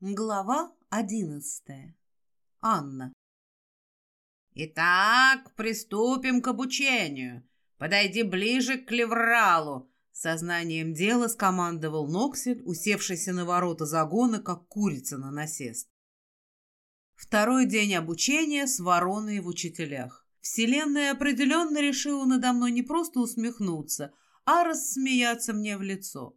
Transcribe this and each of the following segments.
Глава одиннадцатая. Анна. «Итак, приступим к обучению. Подойди ближе к клевралу», — сознанием дела скомандовал Ноксель, усевшийся на ворота загона, как курица на насест. Второй день обучения с вороной в учителях. Вселенная определенно решила надо мной не просто усмехнуться, а рассмеяться мне в лицо.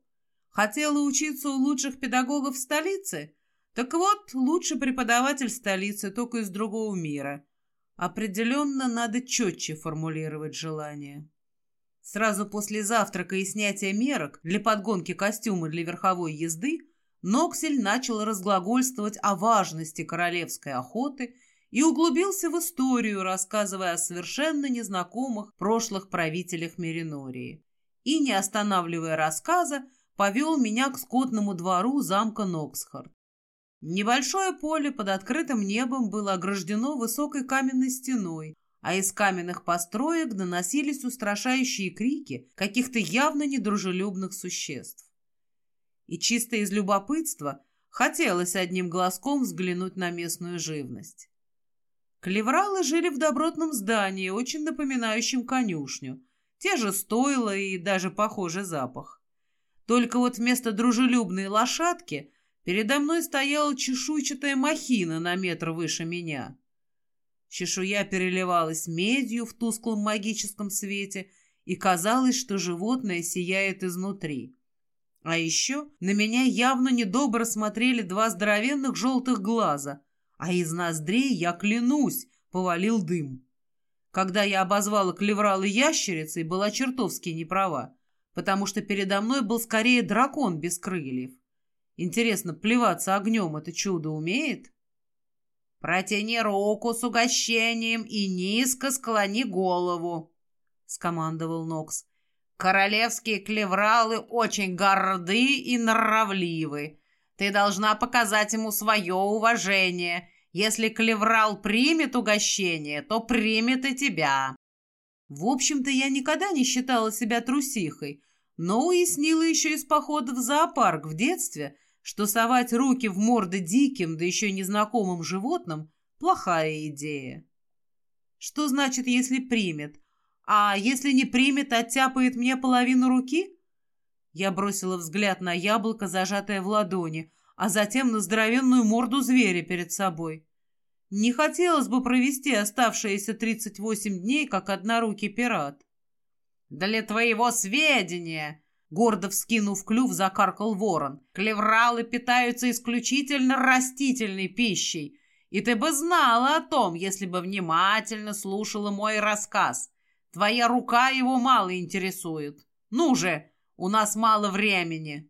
Хотела учиться у лучших педагогов в столице? Так вот, лучший преподаватель столицы, только из другого мира. Определенно надо четче формулировать желание. Сразу после завтрака и снятия мерок для подгонки костюма для верховой езды Ноксель начал разглагольствовать о важности королевской охоты и углубился в историю, рассказывая о совершенно незнакомых прошлых правителях Меринории. И, не останавливая рассказа, повел меня к скотному двору замка Ноксхард. Небольшое поле под открытым небом было ограждено высокой каменной стеной, а из каменных построек доносились устрашающие крики каких-то явно недружелюбных существ. И чисто из любопытства хотелось одним глазком взглянуть на местную живность. Клевралы жили в добротном здании, очень напоминающем конюшню. Те же стойла и даже похожий запах. Только вот вместо дружелюбной лошадки – Передо мной стояла чешуйчатая махина на метр выше меня. Чешуя переливалась медью в тусклом магическом свете, и казалось, что животное сияет изнутри. А еще на меня явно недобро смотрели два здоровенных желтых глаза, а из ноздрей, я клянусь, повалил дым. Когда я обозвала клеврала ящерицей, была чертовски неправа, потому что передо мной был скорее дракон без крыльев. Интересно, плеваться огнем это чудо умеет? «Протяни руку с угощением и низко склони голову», — скомандовал Нокс. «Королевские клевралы очень горды и нравливы. Ты должна показать ему свое уважение. Если клеврал примет угощение, то примет и тебя». В общем-то, я никогда не считала себя трусихой, но уяснила еще из похода в зоопарк в детстве — что совать руки в морды диким, да еще незнакомым животным – плохая идея. Что значит, если примет? А если не примет, оттяпает мне половину руки? Я бросила взгляд на яблоко, зажатое в ладони, а затем на здоровенную морду зверя перед собой. Не хотелось бы провести оставшиеся 38 дней, как однорукий пират. «Для твоего сведения!» Гордо вскинув клюв, закаркал ворон. «Клевралы питаются исключительно растительной пищей. И ты бы знала о том, если бы внимательно слушала мой рассказ. Твоя рука его мало интересует. Ну же, у нас мало времени».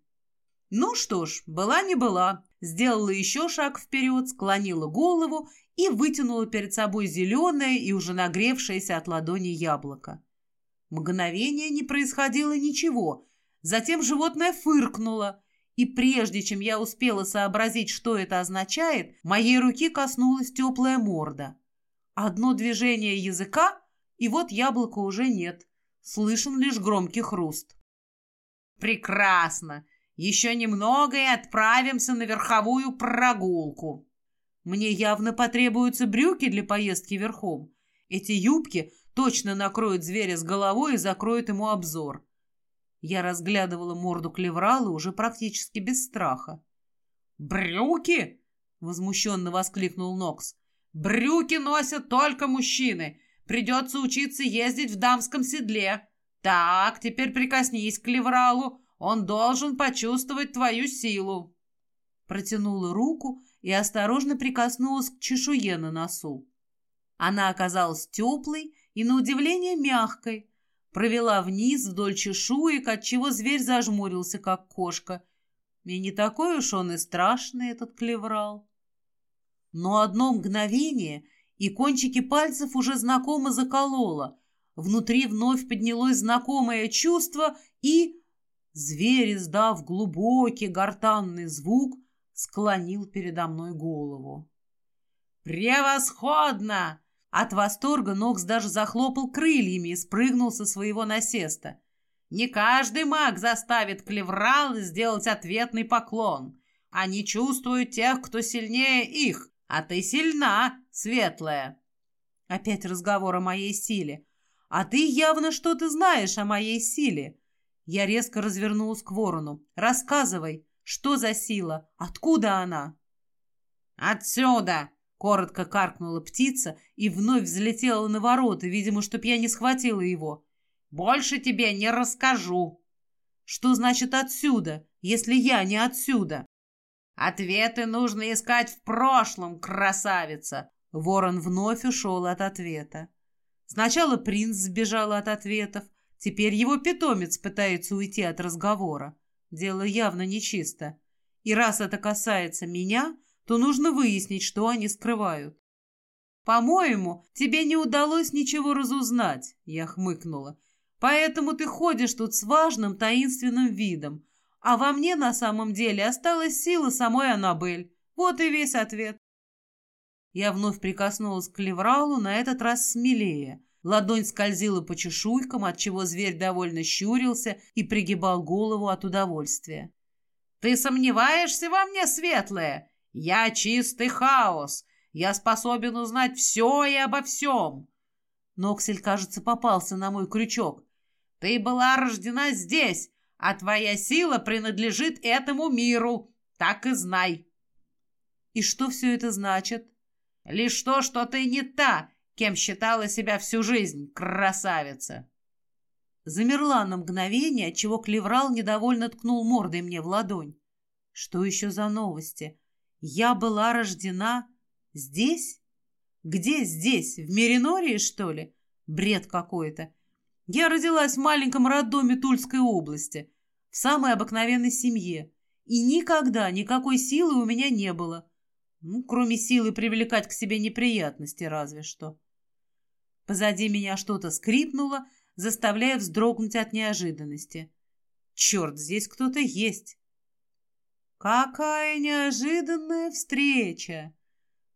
Ну что ж, была не была. Сделала еще шаг вперед, склонила голову и вытянула перед собой зеленое и уже нагревшееся от ладони яблоко. Мгновение не происходило ничего — Затем животное фыркнуло, и прежде чем я успела сообразить, что это означает, моей руки коснулась теплая морда. Одно движение языка, и вот яблока уже нет. Слышен лишь громкий хруст. «Прекрасно! Еще немного и отправимся на верховую прогулку!» Мне явно потребуются брюки для поездки верхом. Эти юбки точно накроют зверя с головой и закроют ему обзор. Я разглядывала морду клеврала уже практически без страха. «Брюки!» — возмущенно воскликнул Нокс. «Брюки носят только мужчины. Придется учиться ездить в дамском седле. Так, теперь прикоснись к клевралу. Он должен почувствовать твою силу». Протянула руку и осторожно прикоснулась к чешуе на носу. Она оказалась теплой и, на удивление, мягкой, провела вниз вдоль чешуек, отчего зверь зажмурился, как кошка. И не такой уж он и страшный, этот клеврал. Но одно мгновение, и кончики пальцев уже знакомо закололо. Внутри вновь поднялось знакомое чувство, и... Зверь, издав глубокий гортанный звук, склонил передо мной голову. «Превосходно!» От восторга Нокс даже захлопал крыльями и спрыгнул со своего насеста. Не каждый маг заставит клеврал сделать ответный поклон. Они чувствуют тех, кто сильнее их, а ты сильна, светлая. Опять разговор о моей силе. А ты явно что-то знаешь о моей силе. Я резко развернулась к ворону. Рассказывай, что за сила? Откуда она? Отсюда! Коротко каркнула птица и вновь взлетела на ворота, видимо, чтоб я не схватила его. «Больше тебе не расскажу». «Что значит отсюда, если я не отсюда?» «Ответы нужно искать в прошлом, красавица!» Ворон вновь ушел от ответа. Сначала принц сбежал от ответов, теперь его питомец пытается уйти от разговора. Дело явно нечисто. И раз это касается меня, то нужно выяснить, что они скрывают. «По-моему, тебе не удалось ничего разузнать», — я хмыкнула. «Поэтому ты ходишь тут с важным таинственным видом, а во мне на самом деле осталась сила самой Аннабель. Вот и весь ответ». Я вновь прикоснулась к Левралу, на этот раз смелее. Ладонь скользила по чешуйкам, отчего зверь довольно щурился и пригибал голову от удовольствия. «Ты сомневаешься во мне, светлая? Я чистый хаос. Я способен узнать все и обо всем. Ноксель, кажется, попался на мой крючок. Ты была рождена здесь, а твоя сила принадлежит этому миру. Так и знай. И что все это значит? Лишь то, что ты не та, кем считала себя всю жизнь, красавица. Замерла на мгновение, отчего Клеврал недовольно ткнул мордой мне в ладонь. Что еще за новости? Я была рождена здесь? Где здесь? В Меринории, что ли? Бред какой-то. Я родилась в маленьком роддоме Тульской области, в самой обыкновенной семье, и никогда никакой силы у меня не было. Ну, кроме силы привлекать к себе неприятности, разве что. Позади меня что-то скрипнуло, заставляя вздрогнуть от неожиданности. Черт, здесь кто-то есть. «Какая неожиданная встреча!»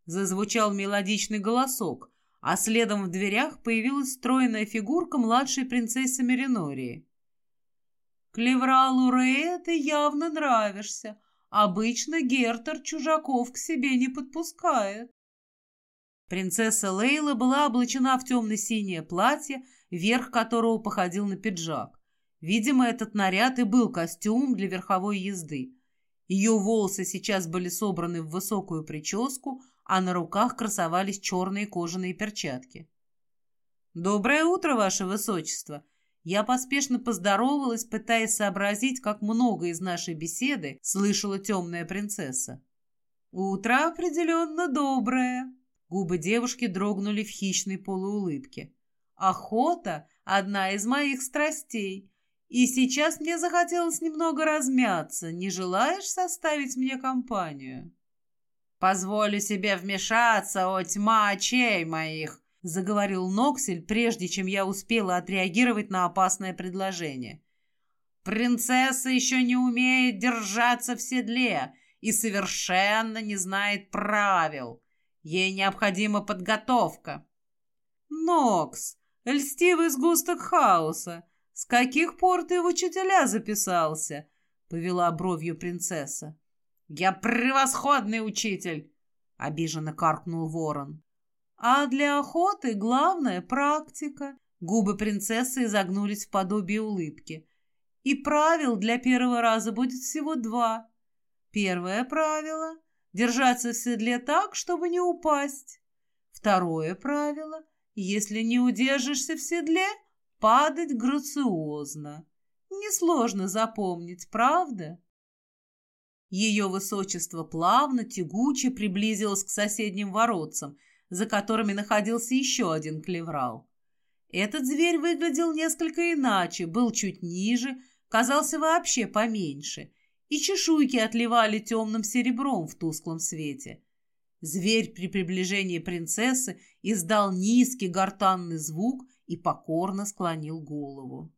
Зазвучал мелодичный голосок, а следом в дверях появилась стройная фигурка младшей принцессы Меринории. «Клевралу Рэй ты явно нравишься. Обычно Гертер чужаков к себе не подпускает». Принцесса Лейла была облачена в темно-синее платье, верх которого походил на пиджак. Видимо, этот наряд и был костюмом для верховой езды. Ее волосы сейчас были собраны в высокую прическу, а на руках красовались черные кожаные перчатки. «Доброе утро, Ваше Высочество!» Я поспешно поздоровалась, пытаясь сообразить, как много из нашей беседы слышала темная принцесса. «Утро определенно доброе!» Губы девушки дрогнули в хищной полуулыбке. «Охота — одна из моих страстей. И сейчас мне захотелось немного размяться. Не желаешь составить мне компанию? Позволю себе вмешаться, о тьма очей моих, заговорил Ноксель, прежде чем я успела отреагировать на опасное предложение. Принцесса еще не умеет держаться в седле и совершенно не знает правил. Ей необходима подготовка. Нокс, льстивый сгусток хаоса, «С каких пор ты в учителя записался?» — повела бровью принцесса. «Я превосходный учитель!» — обиженно каркнул ворон. «А для охоты главная практика». Губы принцессы изогнулись в подобие улыбки. «И правил для первого раза будет всего два. Первое правило — держаться в седле так, чтобы не упасть. Второе правило — если не удержишься в седле — падать грациозно. Несложно запомнить, правда? Ее высочество плавно, тягуче приблизилось к соседним воротцам, за которыми находился еще один клеврал. Этот зверь выглядел несколько иначе, был чуть ниже, казался вообще поменьше, и чешуйки отливали темным серебром в тусклом свете. Зверь при приближении принцессы издал низкий гортанный звук и покорно склонил голову.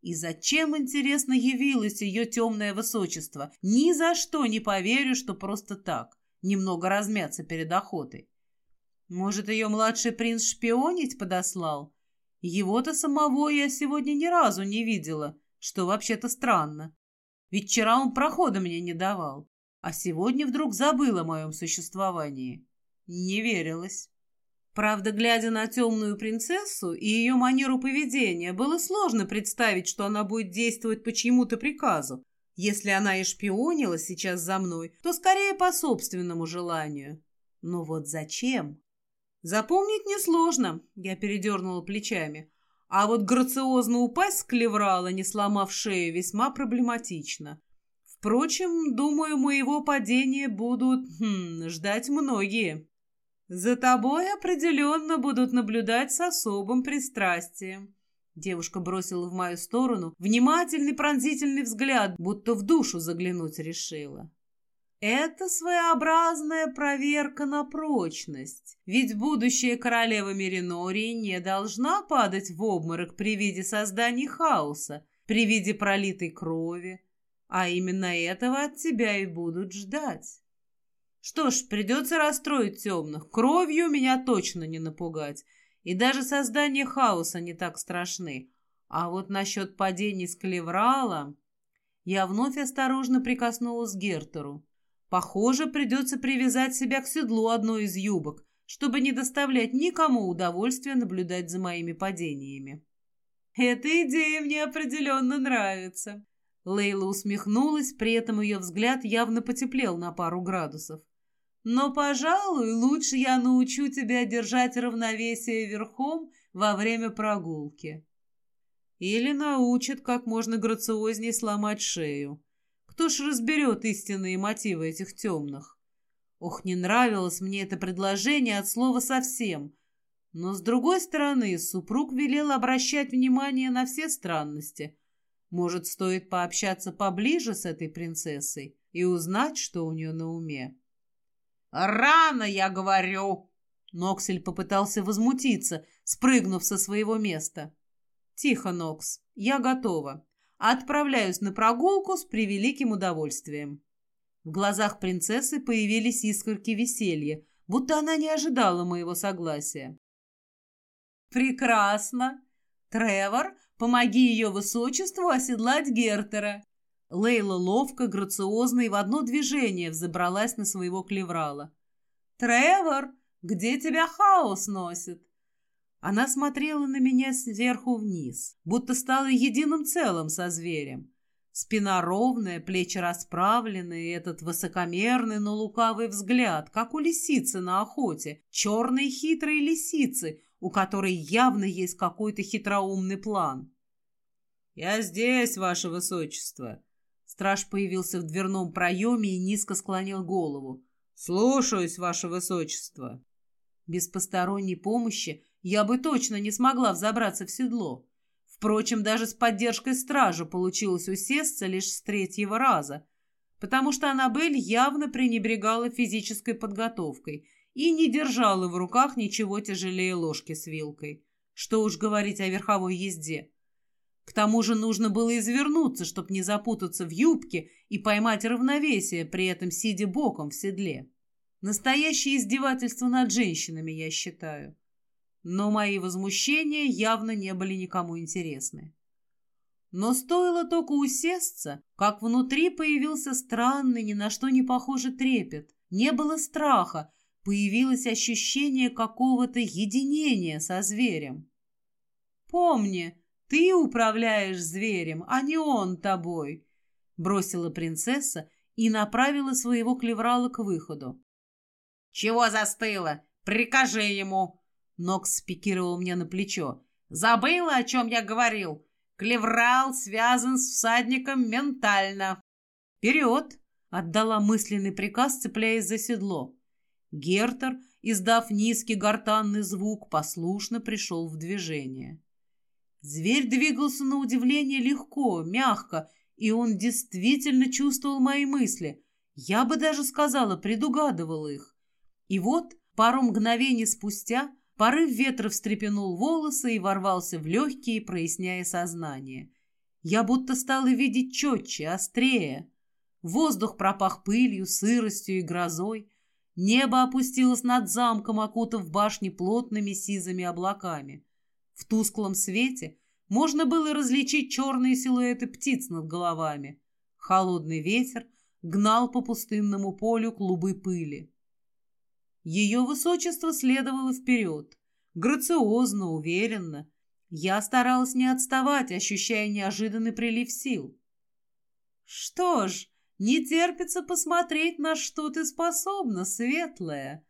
И зачем, интересно, явилось ее темное высочество? Ни за что не поверю, что просто так, немного размяться перед охотой. Может, ее младший принц шпионить подослал? Его-то самого я сегодня ни разу не видела, что вообще-то странно. Ведь вчера он прохода мне не давал. а сегодня вдруг забыл о моем существовании. Не верилось. Правда, глядя на темную принцессу и ее манеру поведения, было сложно представить, что она будет действовать по чьему-то приказу. Если она и шпионила сейчас за мной, то скорее по собственному желанию. Но вот зачем? Запомнить несложно, я передернула плечами. А вот грациозно упасть с клеврала, не сломав шею, весьма проблематично. Впрочем, думаю, моего падения будут хм, ждать многие. За тобой определенно будут наблюдать с особым пристрастием. Девушка бросила в мою сторону внимательный пронзительный взгляд, будто в душу заглянуть решила. Это своеобразная проверка на прочность, ведь будущая королева Меринории не должна падать в обморок при виде создания хаоса, при виде пролитой крови, а именно этого от тебя и будут ждать. Что ж, придется расстроить темных. Кровью меня точно не напугать. И даже создание хаоса не так страшны. А вот насчет падений с клеврала... Я вновь осторожно прикоснулась к Гертеру. Похоже, придется привязать себя к седлу одной из юбок, чтобы не доставлять никому удовольствия наблюдать за моими падениями. Эта идея мне определенно нравится. Лейла усмехнулась, при этом ее взгляд явно потеплел на пару градусов. Но, пожалуй, лучше я научу тебя держать равновесие верхом во время прогулки. Или научат, как можно грациознее сломать шею. Кто ж разберет истинные мотивы этих темных? Ох, не нравилось мне это предложение от слова совсем. Но, с другой стороны, супруг велел обращать внимание на все странности. Может, стоит пообщаться поближе с этой принцессой и узнать, что у нее на уме. «Рано, я говорю!» Ноксель попытался возмутиться, спрыгнув со своего места. «Тихо, Нокс, я готова. Отправляюсь на прогулку с превеликим удовольствием». В глазах принцессы появились искорки веселья, будто она не ожидала моего согласия. «Прекрасно! Тревор, помоги ее высочеству оседлать Гертера!» Лейла ловко, грациозно и в одно движение взобралась на своего клеврала. «Тревор, где тебя хаос носит?» Она смотрела на меня сверху вниз, будто стала единым целым со зверем. Спина ровная, плечи расправлены, и этот высокомерный, но лукавый взгляд, как у лисицы на охоте, черной хитрой лисицы, у которой явно есть какой-то хитроумный план. «Я здесь, ваше высочество», Страж появился в дверном проеме и низко склонил голову. «Слушаюсь, ваше высочество!» Без посторонней помощи я бы точно не смогла взобраться в седло. Впрочем, даже с поддержкой стража получилось усесться лишь с третьего раза, потому что Аннабель явно пренебрегала физической подготовкой и не держала в руках ничего тяжелее ложки с вилкой. Что уж говорить о верховой езде. К тому же нужно было извернуться, чтобы не запутаться в юбке и поймать равновесие, при этом сидя боком в седле. Настоящее издевательство над женщинами, я считаю. Но мои возмущения явно не были никому интересны. Но стоило только усесться, как внутри появился странный, ни на что не похожий трепет. Не было страха, появилось ощущение какого-то единения со зверем. «Помни, ты управляешь зверем, а не он тобой», — бросила принцесса и направила своего клеврала к выходу. «Чего застыла? Прикажи ему!» Нокс спикировал мне на плечо. «Забыла, о чем я говорил? Клеврал связан с всадником ментально». «Вперед!» — отдала мысленный приказ, цепляясь за седло. Гертер, издав низкий гортанный звук, послушно пришел в движение. Зверь двигался на удивление легко, мягко, и он действительно чувствовал мои мысли. Я бы даже сказала, предугадывал их. И вот, пару мгновений спустя, порыв ветра встрепенул волосы и ворвался в легкие, проясняя сознание. Я будто стала видеть четче, острее. Воздух пропах пылью, сыростью и грозой. Небо опустилось над замком, окутав башни плотными сизыми облаками. В тусклом свете можно было различить черные силуэты птиц над головами. Холодный ветер гнал по пустынному полю клубы пыли. Ее высочество следовало вперед, грациозно, уверенно. Я старалась не отставать, ощущая неожиданный прилив сил. «Что ж, не терпится посмотреть, на что ты способна, светлая!»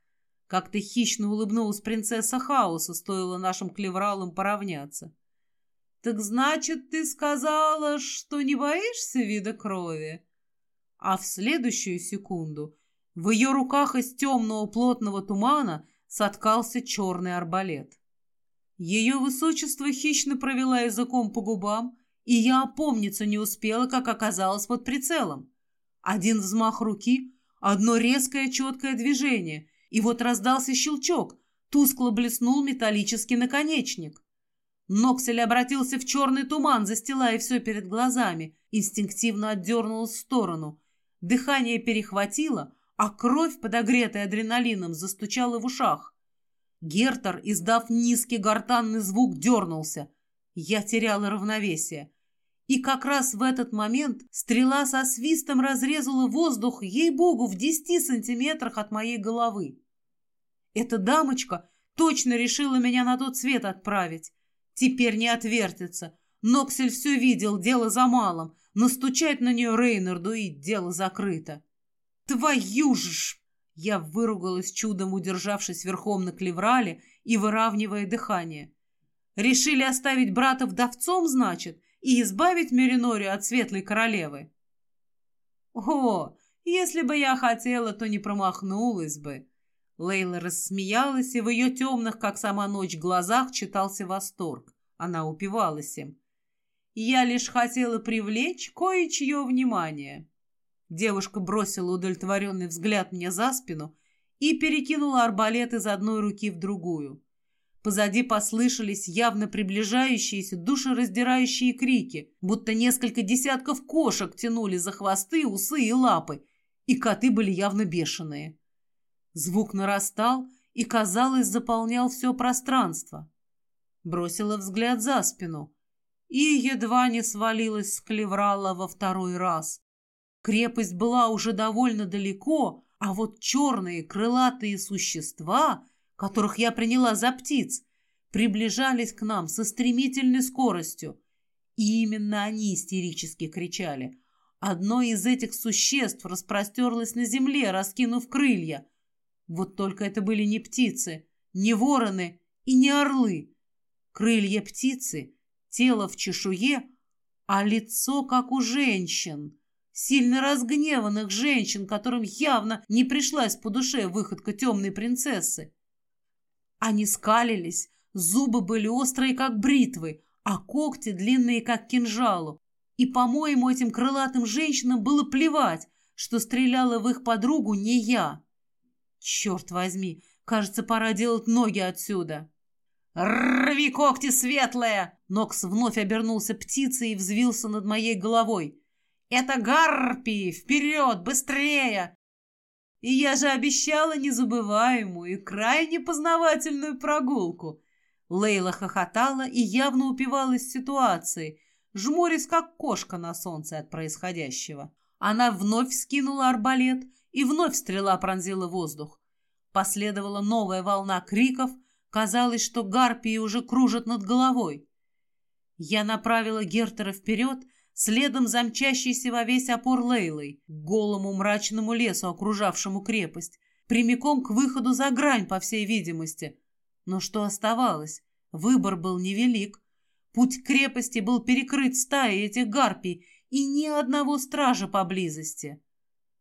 Как-то хищно улыбнулась принцесса Хаоса, стоило нашим клевралам поравняться. «Так значит, ты сказала, что не боишься вида крови?» А в следующую секунду в ее руках из темного плотного тумана соткался черный арбалет. Ее высочество хищно провела языком по губам, и я опомниться не успела, как оказалась под прицелом. Один взмах руки, одно резкое четкое движение, и вот раздался щелчок, тускло блеснул металлический наконечник. Ноксель обратился в черный туман, застилая все перед глазами, инстинктивно отдернул в сторону. Дыхание перехватило, а кровь, подогретая адреналином, застучала в ушах. Гертер, издав низкий гортанный звук, дернулся. Я теряла равновесие. И как раз в этот момент стрела со свистом разрезала воздух, ей-богу, в десяти сантиметрах от моей головы. Эта дамочка точно решила меня на тот свет отправить. Теперь не отвертится. Ноксель все видел, дело за малым. Настучать на нее Рейнарду, и дело закрыто. «Твою ж!» Я выругалась чудом, удержавшись верхом на клеврале и выравнивая дыхание. «Решили оставить брата вдовцом, значит, и избавить Меринорию от светлой королевы?» «О, если бы я хотела, то не промахнулась бы!» Лейла рассмеялась, и в ее темных, как сама ночь, глазах читался восторг. Она упивалась им. «Я лишь хотела привлечь кое-чье внимание». Девушка бросила удовлетворенный взгляд мне за спину и перекинула арбалет из одной руки в другую. Позади послышались явно приближающиеся душераздирающие крики, будто несколько десятков кошек тянули за хвосты, усы и лапы, и коты были явно бешеные. Звук нарастал и, казалось, заполнял все пространство. Бросила взгляд за спину и едва не свалилась с клеврала во второй раз. Крепость была уже довольно далеко, а вот черные крылатые существа, которых я приняла за птиц, приближались к нам со стремительной скоростью. И именно они истерически кричали. Одно из этих существ распростерлось на земле, раскинув крылья — вот только это были не птицы, не вороны и не орлы. Крылья птицы, тело в чешуе, а лицо как у женщин. Сильно разгневанных женщин, которым явно не пришлась по душе выходка темной принцессы. Они скалились, зубы были острые, как бритвы, а когти длинные, как кинжалу. И, по-моему, этим крылатым женщинам было плевать, что стреляла в их подругу не я. Черт возьми, кажется, пора делать ноги отсюда. «Рви когти, светлая!» Нокс вновь обернулся птицей и взвился над моей головой. «Это гарпии! Вперед! Быстрее!» И я же обещала незабываемую и крайне познавательную прогулку. Лейла хохотала и явно упивалась ситуацией, жмурясь, как кошка на солнце от происходящего. Она вновь скинула арбалет и вновь стрела пронзила воздух. Последовала новая волна криков. Казалось, что гарпии уже кружат над головой. Я направила Гертера вперед, следом замчащейся во весь опор Лейлой, голому мрачному лесу, окружавшему крепость, прямиком к выходу за грань, по всей видимости. Но что оставалось? Выбор был невелик. Путь к крепости был перекрыт стаей этих гарпий, и ни одного стража поблизости.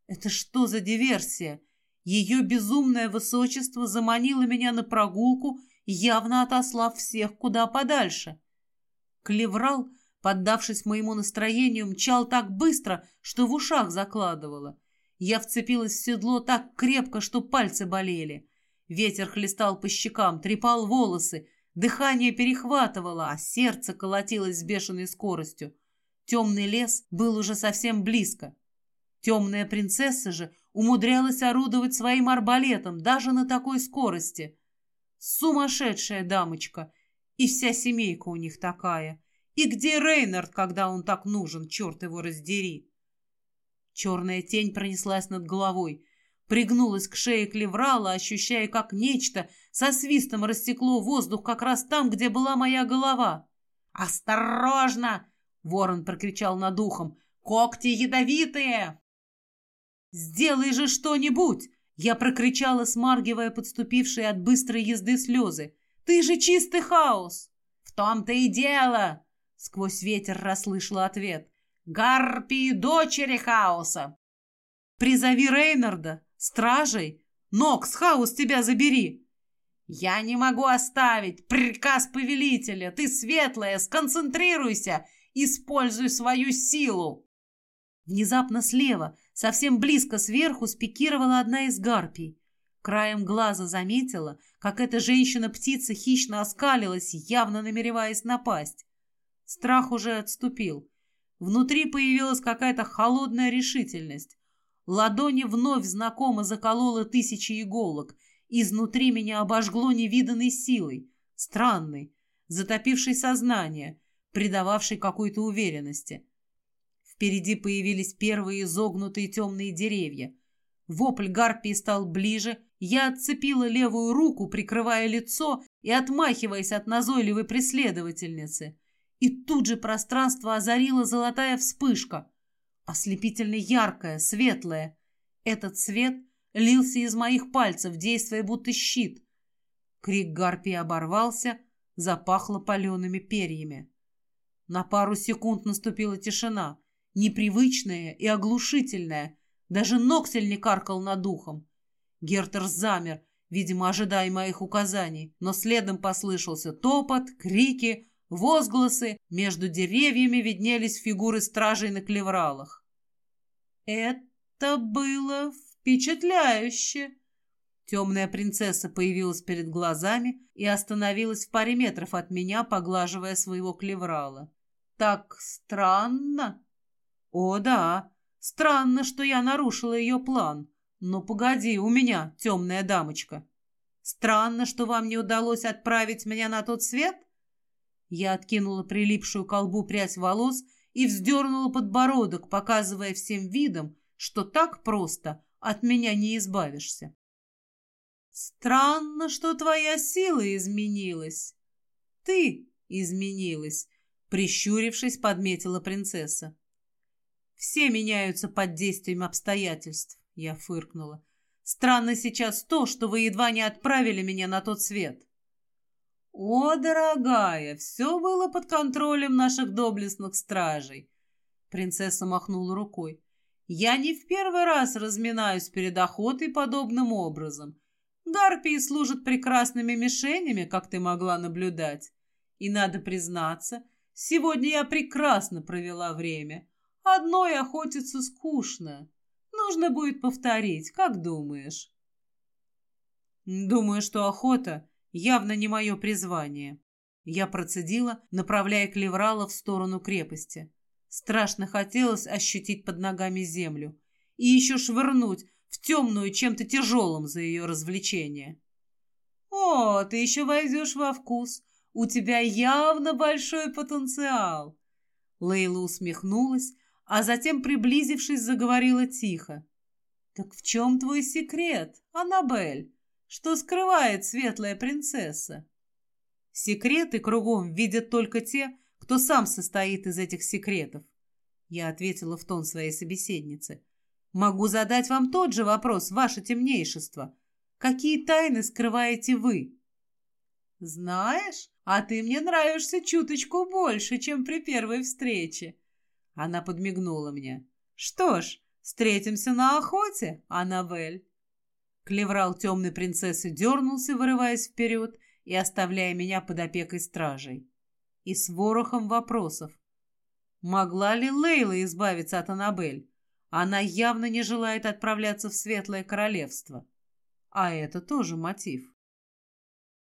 Это что за диверсия? Ее безумное высочество заманило меня на прогулку, явно отослав всех куда подальше. Клеврал, поддавшись моему настроению, мчал так быстро, что в ушах закладывало. Я вцепилась в седло так крепко, что пальцы болели. Ветер хлестал по щекам, трепал волосы, дыхание перехватывало, а сердце колотилось с бешеной скоростью. Темный лес был уже совсем близко. Темная принцесса же умудрялась орудовать своим арбалетом даже на такой скорости. Сумасшедшая дамочка! И вся семейка у них такая. И где Рейнард, когда он так нужен, черт его раздери? Черная тень пронеслась над головой, пригнулась к шее клеврала, ощущая, как нечто со свистом растекло воздух как раз там, где была моя голова. «Осторожно!» — ворон прокричал над ухом. «Когти ядовитые!» «Сделай же что-нибудь!» — я прокричала, смаргивая подступившие от быстрой езды слезы. «Ты же чистый хаос!» «В том-то и дело!» — сквозь ветер расслышала ответ. «Гарпии дочери хаоса!» «Призови Рейнарда, стражей! Нокс, хаос тебя забери!» «Я не могу оставить! Приказ повелителя! Ты светлая! Сконцентрируйся! Используй свою силу!» Внезапно слева, совсем близко сверху, спикировала одна из гарпий. Краем глаза заметила, как эта женщина-птица хищно оскалилась, явно намереваясь напасть. Страх уже отступил. Внутри появилась какая-то холодная решительность. Ладони вновь знакомо заколола тысячи иголок. Изнутри меня обожгло невиданной силой, странной, затопившей сознание, придававшей какой-то уверенности. Впереди появились первые изогнутые темные деревья. Вопль гарпии стал ближе, я отцепила левую руку, прикрывая лицо и отмахиваясь от назойливой преследовательницы. И тут же пространство озарила золотая вспышка. Ослепительно яркая, светлая. Этот свет лился из моих пальцев, действуя будто щит. Крик гарпии оборвался, запахло палеными перьями. На пару секунд наступила тишина, непривычная и оглушительная. Даже Ноксель не каркал над духом. Гертер замер, видимо, ожидая моих указаний, но следом послышался топот, крики, возгласы, между деревьями виднелись фигуры стражей на клевралах. Это было впечатляюще. Темная принцесса появилась перед глазами и остановилась в паре метров от меня, поглаживая своего клеврала. Так странно. О, да, странно, что я нарушила ее план. Но погоди, у меня темная дамочка. Странно, что вам не удалось отправить меня на тот свет? Я откинула прилипшую колбу прядь волос и вздернула подбородок, показывая всем видом, что так просто от меня не избавишься. Странно, что твоя сила изменилась. Ты изменилась, прищурившись, подметила принцесса. Все меняются под действием обстоятельств, я фыркнула. Странно сейчас то, что вы едва не отправили меня на тот свет. «О, дорогая, все было под контролем наших доблестных стражей!» Принцесса махнула рукой. «Я не в первый раз разминаюсь перед охотой подобным образом. Гарпии служат прекрасными мишенями, как ты могла наблюдать. И надо признаться, сегодня я прекрасно провела время. Одной охотиться скучно. Нужно будет повторить, как думаешь?» «Думаю, что охота Явно не мое призвание. Я процедила, направляя клеврала в сторону крепости. Страшно хотелось ощутить под ногами землю и еще швырнуть в темную чем-то тяжелым за ее развлечение. «О, ты еще войдешь во вкус. У тебя явно большой потенциал!» Лейла усмехнулась, а затем, приблизившись, заговорила тихо. «Так в чем твой секрет, Аннабель? Что скрывает светлая принцесса? Секреты кругом видят только те, кто сам состоит из этих секретов. Я ответила в тон своей собеседницы. Могу задать вам тот же вопрос, ваше темнейшество. Какие тайны скрываете вы? Знаешь, а ты мне нравишься чуточку больше, чем при первой встрече. Она подмигнула мне. Что ж, встретимся на охоте, Аннабель. Клеврал темной принцессы дернулся, вырываясь вперед и оставляя меня под опекой стражей. И с ворохом вопросов. Могла ли Лейла избавиться от Аннабель? Она явно не желает отправляться в Светлое Королевство. А это тоже мотив.